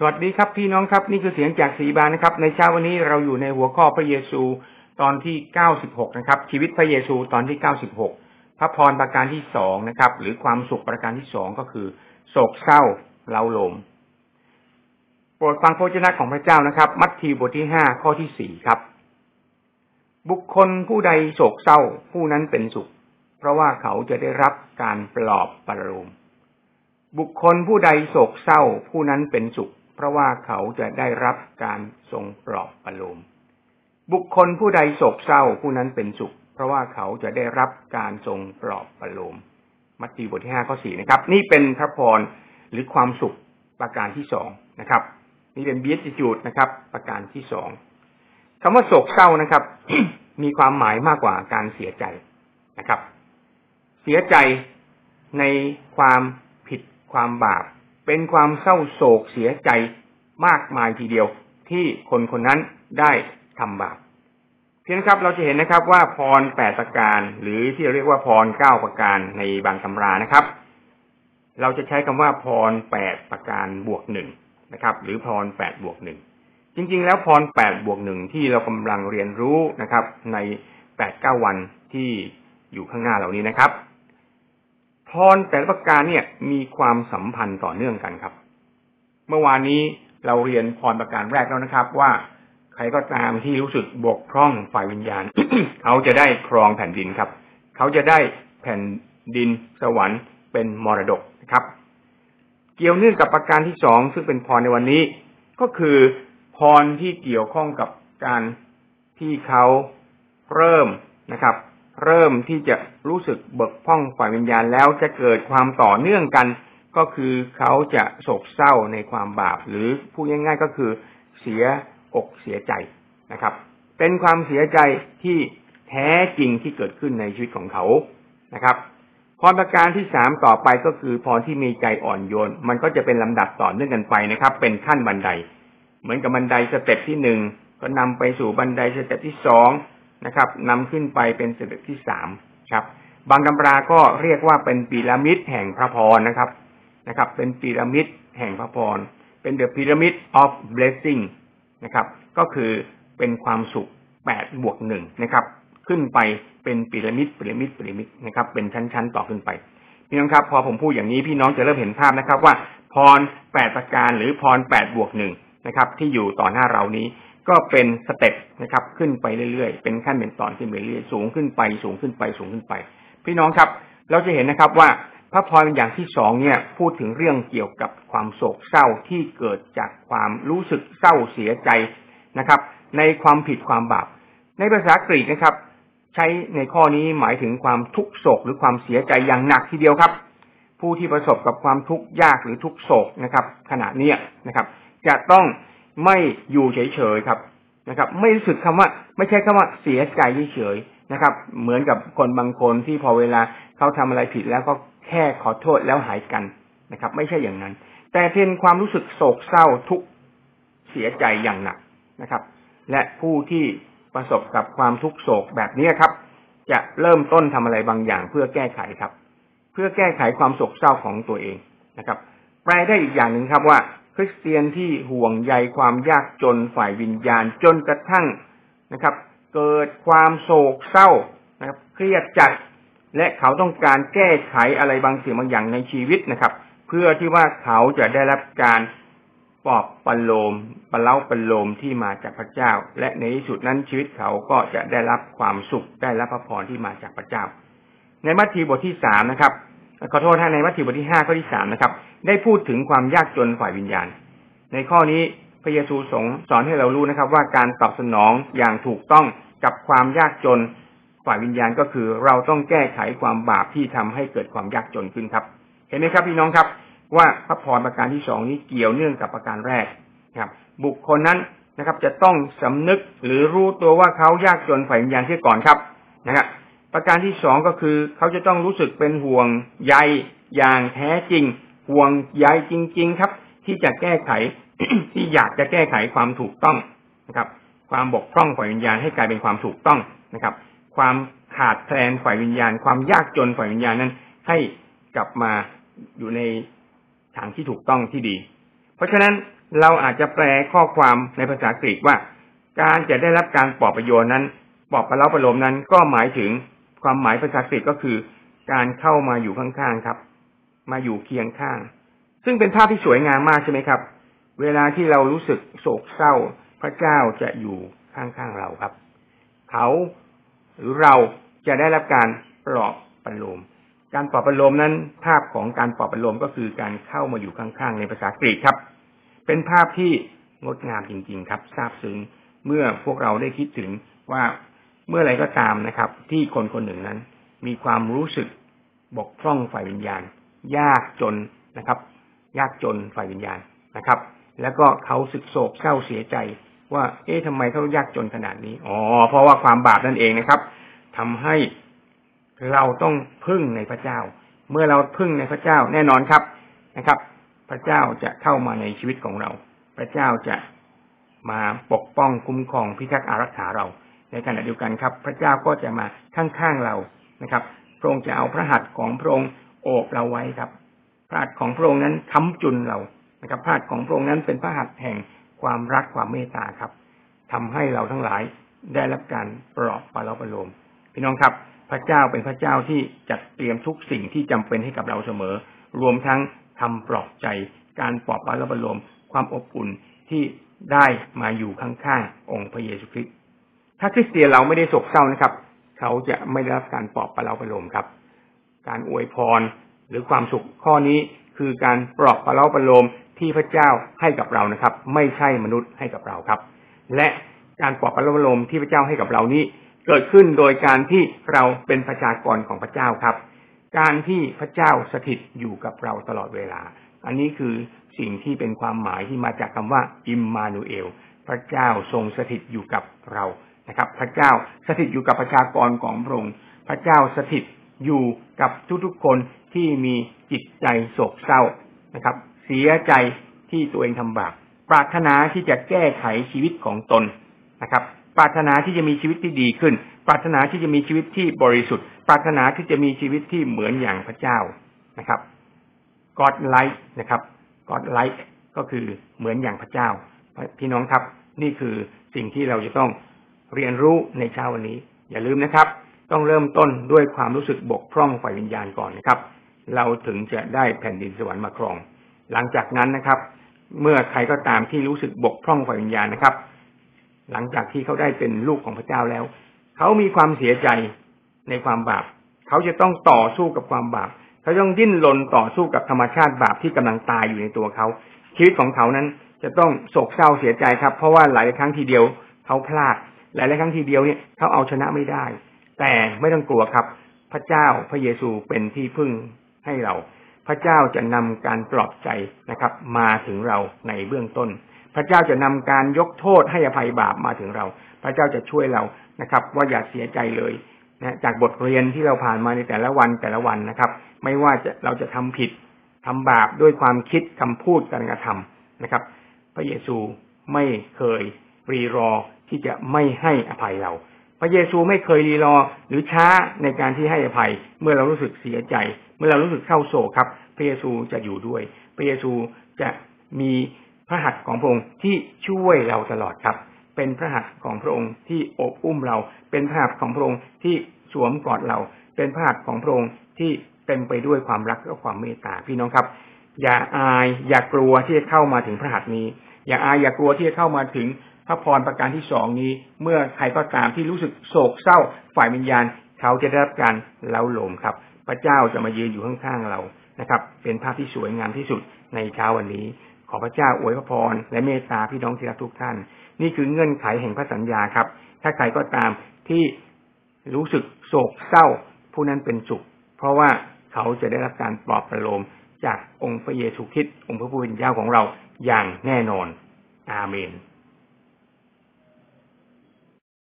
สวัสดีครับพี่น้องครับนี่คือเสียงจากสีบานนะครับ ในเช้าวันนี้เราอยู่ในหัวข้อพระเยซูตอนที่เก้าสิบหกนะครับ ชีวิตพระเยซูตอนที่เก้าสิบหกพระพรประการที่สองนะครับ หรือความสุขประการที่สองก็คือ โศกเศร้าเล้าลมโปรดฟังพระเจ้าของพระเจ้านะครับ มัทธิวบทที่ห้าข้อที่สี่ครับ บุคคลผู้ใดโศกเศร้าผู้นั้นเป็นสุข เพราะว่าเขาจะได้รับการปลอบประโลมบุคคลผู้ใดโศกเศร้าผู้นั้นเป็นสุข เพราะว่าเขาจะได้รับการทรงปลอบประโลม บุคคลผู้ใดโศกเศร้าผู้นั้นเป็นสุข เพราะว่าเขาจะได้รับการทรงปลอบประโลม มัทธิวบทที่ห้าข้อสี่นะครับ นี่เป็นพระพรหรือความสุขประการที่สองนะครับ นี่เป็นเบียติจูดนะครับ ประการที่สองคำว่าโศกเศร้านะครับ มีความหมายมากกว่าการเสียใจนะครับ เสียใจในความผิดความบาป เป็นความเศร้าโศกเสียใจมากมายทีเดียวที่คนคนนั้นได้ทำบาปเพียงครับเราจะเห็นนะครับว่าพรแปดประการ หรือที่เรียกว่าพรเก้าประการในบางตำรานะครับ เราจะใช้คำว่าพรแปดประการบวกหนึ่งนะครับ หรือพรแปดบวกหนึ่งจริง ๆ แล้วพรแปดบวกหนึ่งที่เรากำลังเรียนรู้นะครับ ในแปดเก้าวันที่อยู่ข้างหน้าเหล่านี้นะครับ พรแต่ละประการเนี่ยมีความสัมพันธ์ต่อเนื่องกันครับ เมื่อวานนี้เราเรียนพรประการแรกแล้วนะครับ ว่าใครก็ตามที่รู้สึกบกพร่องฝ่ายวิญญาณ เขาจะได้ครองแผ่นดินครับ เขาจะได้แผ่นดินสวรรค์เป็นมรดกนะครับ เกี่ยวเนื่องกับประการที่สองซึ่งเป็นพรในวันนี้ ก็คือพรที่เกี่ยวข้องกับการที่เขาเริ่มนะครับ เริ่มที่จะรู้สึกเบิกพ่องฝ่ายวิญญาณแล้วจะเกิดความต่อเนื่องกัน ก็คือเขาจะโศกเศร้าในความบาป หรือพูดง่าย ๆ ก็คือเสียอกเสียใจนะครับ เป็นความเสียใจที่แท้จริงที่เกิดขึ้นในชีวิตของเขานะครับพรประการที่สามต่อไปก็คือพรที่มีใจอ่อนโยน มันก็จะเป็นลำดับต่อเนื่องกันไปนะครับ เป็นขั้นบันได เหมือนกับบันได step ที่หนึ่งก็นำไปสู่บันได step ที่สอง นะครับนำขึ้นไปเป็น step ที่สามครับ บางตำราก็เรียกว่าเป็นพีระมิดแห่งพระพรนะครับนะครับ เป็นพีระมิดแห่งพระพรเป็น the pyramid of blessing นะครับ ก็คือเป็นความสุขแปดบวกหนึ่งนะครับ ขึ้นไปเป็นพีระมิดพีระมิดพีระมิดนะครับ เป็นชั้นๆต่อขึ้นไปพี่น้องครับ พอผมพูดอย่างนี้พี่น้องจะเริ่มเห็นภาพนะครับ ว่าพรแปดประการหรือพรแปดบวกหนึ่งนะครับ ที่อยู่ต่อหน้าเรานี้ ก็เป็นสเต็ปนะครับ ขึ้นไปเรื่อยๆ เป็นขั้นเป็นตอนขึ้นไปเรื่อยสูงขึ้นไปสูงขึ้นไปสูงขึ้นไป พี่น้องครับ เราจะเห็นนะครับว่าพระพรอย่างที่สองเนี่ยพูดถึงเรื่องเกี่ยวกับความโศกเศร้าที่เกิดจากความรู้สึกเศร้าเสียใจนะครับ ในความผิดความบาปในภาษากรีกนะครับ ใช้ในข้อนี้หมายถึงความทุกโศกหรือความเสียใจอย่างหนักทีเดียวครับ ผู้ที่ประสบกับความทุกข์ยากหรือทุกโศกนะครับ ขณะเนี้ยนะครับ จะต้อง ไม่อยู่เฉยๆครับนะครับ ไม่รู้สึกคำว่า ไม่ใช่คำว่าเสียใจเฉยๆนะครับ เหมือนกับคนบางคนที่พอเวลาเขาทำอะไรผิดแล้วก็แค่ขอโทษแล้วหายกันนะครับ ไม่ใช่อย่างนั้น แต่เป็นความรู้สึกโศกเศร้าทุกเสียใจอย่างหนักนะครับ และผู้ที่ประสบกับความทุกโศกแบบนี้ครับ จะเริ่มต้นทำอะไรบางอย่างเพื่อแก้ไขครับ เพื่อแก้ไขความโศกเศร้าของตัวเองนะครับแปลได้อีกอย่างหนึ่งครับว่า คริสเตียนที่ห่วงใยความยากจนฝ่ายวิญญาณจนกระทั่งนะครับ เกิดความโศกเศร้านะครับเครียดจัดและเขาต้องการแก้ไขอะไรบางสิ่งบางอย่างในชีวิตนะครับ เพื่อที่ว่าเขาจะได้รับการปลอบประโลมปะเล้าประโลมที่มาจากพระเจ้า และในที่สุดนั้นชีวิตเขาก็จะได้รับความสุขได้รับพระพรที่มาจากพระเจ้า ในมัทธิวบทที่สามนะครับ ขอโทษท่านในมัทธิวบทที่ห้าข้อที่สามนะครับ ได้พูดถึงความยากจนฝ่ายวิญญาณ ในข้อนี้พระเยซูสงสอนให้เรารู้นะครับ ว่าการตอบสนองอย่างถูกต้องกับความยากจนฝ่ายวิญญาณก็คือ เราต้องแก้ไขความบาปที่ทำให้เกิดความยากจนขึ้นครับ เห็นไหมครับพี่น้องครับ ว่าพระพรประการที่สองนี้เกี่ยวเนื่องกับประการแรกครับ บุคคลนั้นนะครับ จะต้องสำนึกหรือรู้ตัวว่าเขายากจนฝ่ายวิญญาณเสียก่อนครับนะครับ ประการที่สองก็คือ เขาจะต้องรู้สึกเป็นห่วงใยอย่างแท้จริง ห่วงใยจริง ๆ ครับ ที่จะแก้ไขที่อยากจะแก้ไขความถูกต้องนะครับ ความบกพร่องฝ่ายวิญญาณให้กลายเป็นความถูกต้องนะครับ ความขาดแคลนฝ่ายวิญญาณ ความยากจนฝ่ายวิญญาณนั้น ให้กลับมาอยู่ในทางที่ถูกต้องที่ดี เพราะฉะนั้นเราอาจจะแปลข้อความในภาษากรีกว่า การจะได้รับการปลอบประโยชน์นั้นปลอบประเลาประโลมนั้นก็หมายถึง ความหมายภาษากรีกก็คือ การเข้ามาอยู่ข้างๆครับ มาอยู่เคียงข้าง ซึ่งเป็นภาพที่สวยงามมากใช่ไหมครับ เวลาที่เรารู้สึกโศกเศร้า พระเจ้าจะอยู่ข้างๆเราครับ เขาหรือเราจะได้รับการปลอบประโลม การปลอบประโลมนั้น ภาพของการปลอบประโลมก็คือการเข้ามาอยู่ข้างๆในภาษากรีกครับ เป็นภาพที่งดงามจริง ๆ ครับซาบซึ้งเมื่อพวกเราได้คิดถึงว่า เมื่อไรก็ตามนะครับ ที่คนคนหนึ่งนั้น มีความรู้สึกบกพร่องฝ่ายวิญญาณ ยากจนนะครับ ยากจนฝ่ายวิญญาณนะครับ แล้วก็เขาสึกโศกเศร้าเสียใจ ว่า เอ๊ะทำไมเขายากจนขนาดนี้อ๋อเพราะว่าความบาปนั่นเองนะครับทำให้เราต้องพึ่งในพระเจ้า เมื่อเราพึ่งในพระเจ้าแน่นอนครับนะครับ พระเจ้าจะเข้ามาในชีวิตของเรา พระเจ้าจะมาปกป้องคุ้มครองพิทักษ์อารักขาเรา ในขณะเดียวกันครับ พระเจ้าก็จะมาข้างๆเรานะครับ พระองค์จะเอาพระหัตถ์ของพระองค์โอบเราไว้ครับ พระหัตถ์ของพระองค์นั้นค้ำจุนเรานะครับพระหัตถ์ของพระองค์นั้นเป็นพระหัตถ์แห่งความรักความเมตตาครับทำให้เราทั้งหลายได้รับการปลอบปลอบประโลมพี่น้องครับ พระเจ้าเป็นพระเจ้าที่จัดเตรียมทุกสิ่งที่จำเป็นให้กับเราเสมอ รวมทั้งทำปลอบใจ การปลอบปลอบประโลมความอบอุ่นที่ได้มาอยู่ข้างๆองค์พระเยซูคริสต์ ถ้าคริสเตียนเราไม่ได้โศกเศร้านะครับ เขาจะไม่ได้รับการปลอบประโลมประโลมครับ การอวยพรหรือความสุขข้อนี้คือการปลอบประโลมประโลมที่พระเจ้าให้กับเรานะครับ ไม่ใช่มนุษย์ให้กับเราครับ และการปลอบประโลมประโลมที่พระเจ้าให้กับเรานี้ เกิดขึ้นโดยการที่เราเป็นประชากรของพระเจ้าครับ การที่พระเจ้าสถิตอยู่กับเราตลอดเวลา อันนี้คือสิ่งที่เป็นความหมายที่มาจากคำว่าอิมมานูเอลพระเจ้าทรงสถิตอยู่กับเรา นะครับ พระเจ้าสถิตอยู่กับประชากรของพระองค์พระเจ้าสถิตอยู่กับทุกๆคนที่มีจิตใจโศกเศร้านะครับ เสียใจที่ตัวเองทำบาปปรารถนาที่จะแก้ไขชีวิตของตนนะครับ ปรารถนาที่จะมีชีวิตที่ดีขึ้น ปรารถนาที่จะมีชีวิตที่บริสุทธิ์ ปรารถนาที่จะมีชีวิตที่เหมือนอย่างพระเจ้านะครับ God like นะครับ God like ก็คือเหมือนอย่างพระเจ้า พี่น้องครับ นี่คือสิ่งที่เราจะต้อง เรียนรู้ในเช้าวันนี้ อย่าลืมนะครับ ต้องเริ่มต้นด้วยความรู้สึกบกพร่องฝ่ายวิญญาณก่อนนะครับ เราถึงจะได้แผ่นดินสวรรค์มาครอง หลังจากนั้นนะครับ เมื่อใครก็ตามที่รู้สึกบกพร่องฝ่ายวิญญาณนะครับ หลังจากที่เขาได้เป็นลูกของพระเจ้าแล้ว เขามีความเสียใจในความบาป เขาจะต้องต่อสู้กับความบาป เขาต้องดิ้นรนต่อสู้กับธรรมชาติบาปที่กำลังตายอยู่ในตัวเขา ชีวิตของเขานั้นจะต้องโศกเศร้าเสียใจครับ เพราะว่าหลายครั้งทีเดียวเขาพลาด หลายๆครั้งทีเดียวเนี่ยเขาเอาชนะไม่ได้ แต่ไม่ต้องกลัวครับ พระเจ้าพระเยซูเป็นที่พึ่งให้เรา พระเจ้าจะนำการปลอบใจนะครับ มาถึงเราในเบื้องต้น พระเจ้าจะนำการยกโทษให้อภัยบาปมาถึงเรา พระเจ้าจะช่วยเรานะครับ ว่าอย่าเสียใจเลยนะจากบทเรียนที่เราผ่านมาในแต่ละวันแต่ละวันนะครับ ไม่ว่าจะเราจะทำผิดทำบาปด้วยความคิดคำพูดการกระทำนะครับ พระเยซูไม่เคยรีรอ ที่จะไม่ให้อภัยเรา พระเยซูไม่เคยรีรอหรือช้าในการที่ให้อภัย เมื่อเรารู้สึกเสียใจ เมื่อเรารู้สึกเศร้าโศกครับ พระเยซูจะอยู่ด้วย พระเยซูจะมีพระหัตถ์ของพระองค์ที่ช่วยเราตลอดครับ เป็นพระหัตถ์ของพระองค์ที่อบอุ้มเรา เป็นพระหัตถ์ของพระองค์ที่สวมกอดเรา เป็นพระหัตถ์ของพระองค์ที่เต็มไปด้วยความรักและความเมตตาพี่น้องครับ อย่าอายอย่ากลัวที่จะเข้ามาถึงพระหัตถ์นี้ อย่าอายอย่ากลัวที่จะเข้ามาถึง พระพรประการที่สองนี้ เมื่อใครก็ตามที่รู้สึกโศกเศร้าฝ่ายวิญญาณ เขาจะได้รับการเล้าหลมครับ พระเจ้าจะมายืนอยู่ข้างๆเรานะครับ เป็นภาพที่สวยงามที่สุดในเช้าวันนี้ ขอพระเจ้าอวยพระพรและเมตตาพี่น้องที่รักทุกท่าน นี่คือเงื่อนไขแห่งพระสัญญาครับ ถ้าใครก็ตามที่รู้สึกโศกเศร้า ผู้นั้นเป็นสุข เพราะว่าเขาจะได้รับการปลอบประโลมจากองค์พระเยซูคริสต์องค์พระผู้เป็นเจ้าของเราอย่างแน่นอน อาเมน